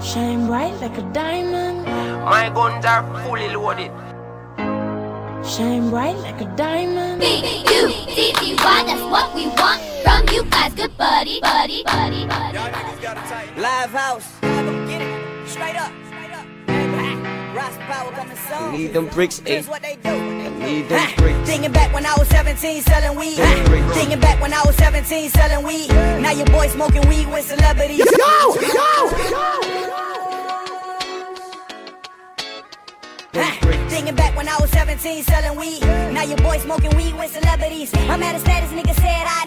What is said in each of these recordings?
Shine bright like a diamond. My guns are fully loaded. Shine bright like a diamond. B-U-D-D-Y, that's what we want from you guys. Good buddy, buddy, buddy, buddy. Y'all niggas gotta tight. Live house. Get it. Straight up. Straight up. Power coming soon. Need them bricks, eh? Here's what they do need those bricks. Thinking back when I was 17 selling weed. Thinking back when I was 17 selling weed. Now your boy smoking weed with celebrities. Yo, yo, yo. Thinking back when I was 17 selling weed. Now your boy smoking weed with celebrities. I'm at a status nigga said I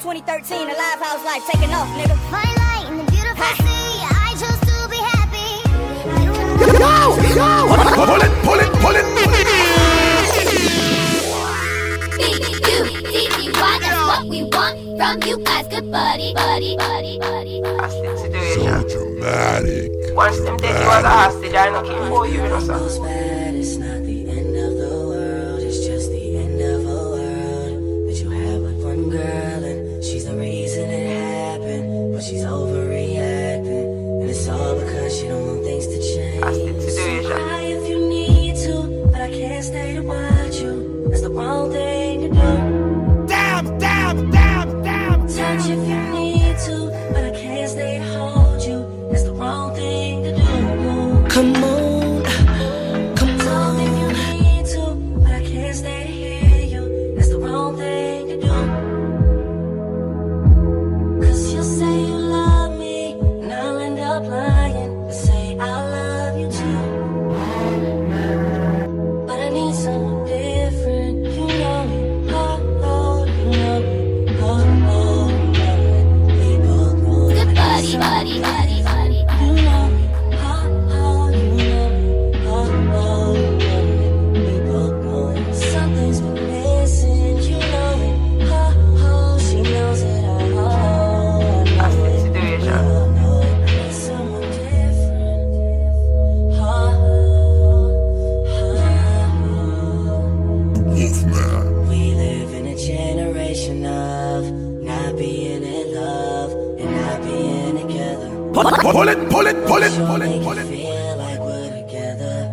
2013, a live house life taking off, nigga. My light in the beautiful ha. sea, I chose to be happy. Go! Go! Pull it, pull it, pull it! B-U-D-D-Y, that's from you guys. Good buddy, buddy, buddy, buddy. Hostage situation. So dramatic. Once them take you as a hostage, I don't care for you, you know, sir. combination of not being in love and not being together. Pull it, pull it, pull it, pull it, pull it. Feel like we're together.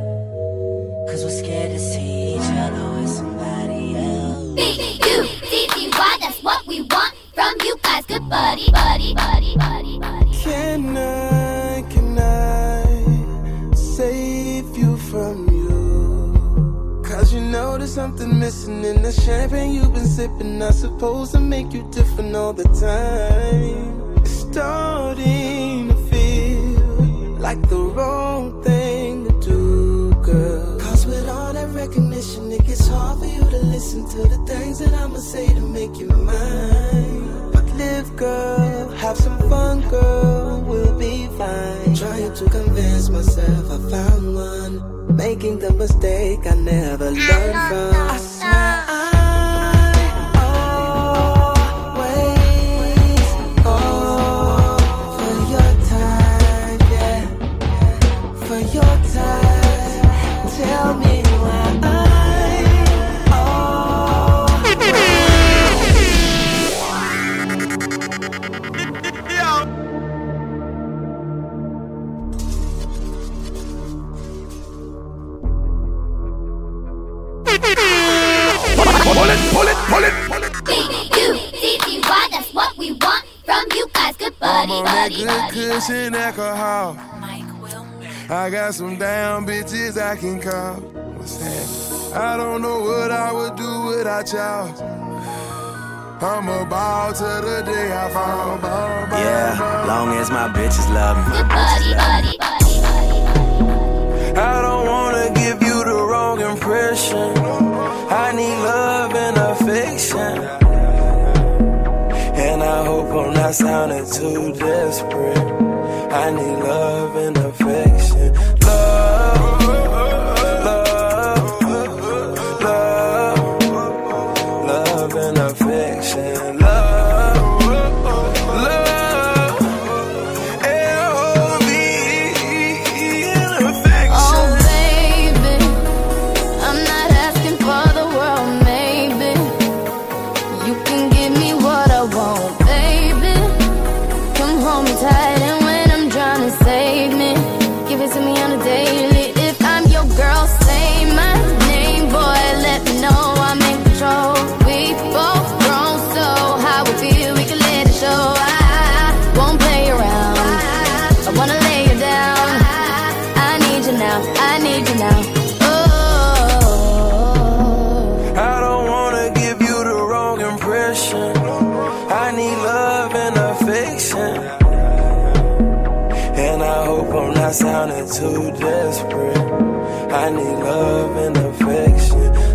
Cause we're scared to see each other with somebody else. B-U-D-D-Y, that's what we want from you guys. Good buddy, buddy, buddy, buddy, buddy. something missing in the champagne you've been sipping. I suppose I make you different all the time. It's starting to feel like the wrong thing to do, girl. Cause with all that recognition, it gets hard for you to listen to the things that I'ma say to make you mine live, girl. Have some fun, girl. We'll be fine. Trying to convince myself I found one. Making the mistake I never learned from. I swear it, pull it, pull it, pull it. B-U-T-T-Y, that's what we want from you guys. Good buddy, I'm on that good buddy. cushion alcohol. I got some damn bitches I can call. What's that? I don't know what I would do without y'all. I'm a ball to the day I fall. Ball, ball, Yeah, long as my bitches love me. Good buddy, buddy, buddy, buddy. I don't wanna give you the wrong impression. I need love I'm not sounding too desperate. I need love and affection. Love, not sounding too desperate. I need love and affection.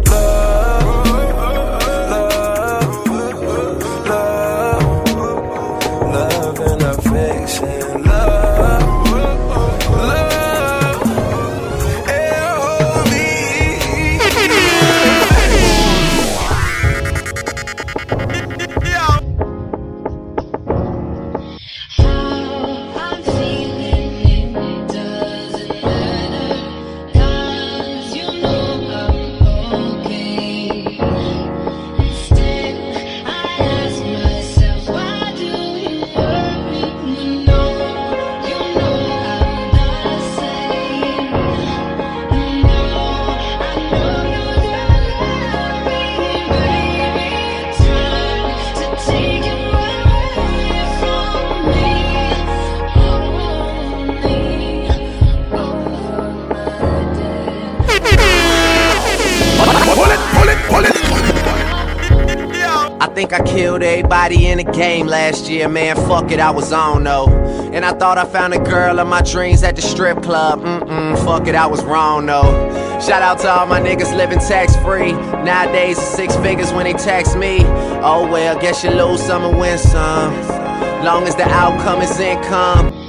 Think I killed everybody in the game last year, man. Fuck it, I was on though. And I thought I found a girl of my dreams at the strip club. Mm-mm, fuck it, I was wrong though. Shout out to all my niggas living tax free. Nowadays, it's six figures when they tax me. Oh well, guess you lose some and win some. Long as the outcome is income.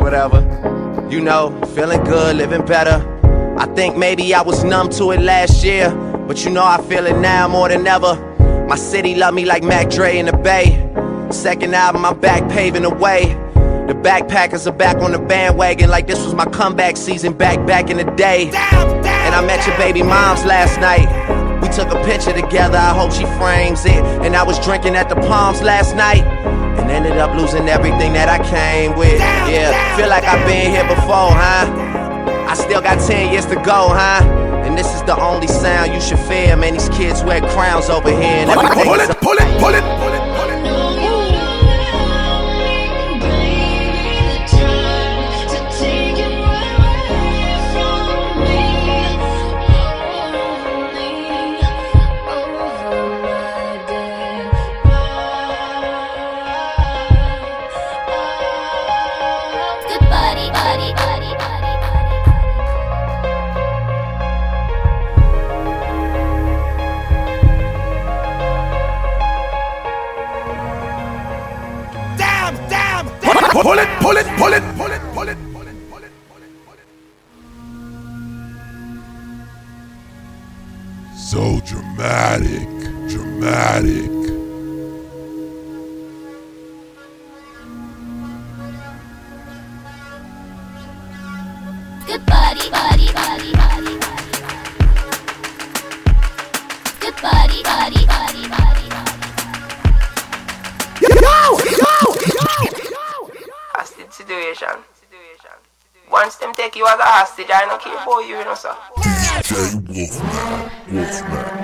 Whatever. You know, feeling good, living better. I think maybe I was numb to it last year, but you know I feel it now more than ever. My city love me like Mac Dre in the Bay. Second album, I'm back paving the way. The backpackers are back on the bandwagon like this was my comeback season back back in the day. And I met your baby moms last night. We took a picture together, I hope she frames it. And I was drinking at the Palms last night. And ended up losing everything that I came with. Yeah, feel like I've been here before, huh? I still got 10 years to go, huh? And this is the only sound you should fear. Man, these kids wear crowns over here and everything. Pull it, pull it, pull it, pull it, Pull it, pull it, pull it, pull it, pull it. So dramatic, dramatic. Good buddy, buddy, buddy, buddy, buddy. Situation. Once them take you as a hostage, I don't care for you, you know, sir. J Wolfman, Wolfman.